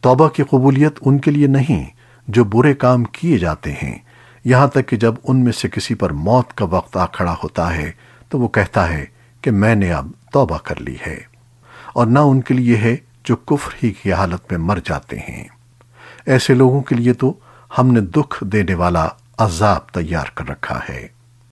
توبہ کی قبولیت ان کے لیے نہیں جو برے کام کیے جاتے ہیں۔ یہاں تک کہ جب ان میں سے کسی پر موت کا وقت آ کھڑا ہوتا ہے تو وہ کہتا ہے کہ میں نے اب توبہ کر لی ہے۔ اور نہ ان کے لیے ہے جو کفر ہی کی حالت میں مر جاتے ہیں۔ ایسے لوگوں کے لیے تو ہم نے دکھ دینے والا عذاب تیار کر رکھا ہے۔